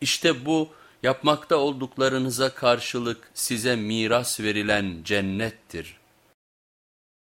İşte bu yapmakta olduklarınıza karşılık size miras verilen cennettir.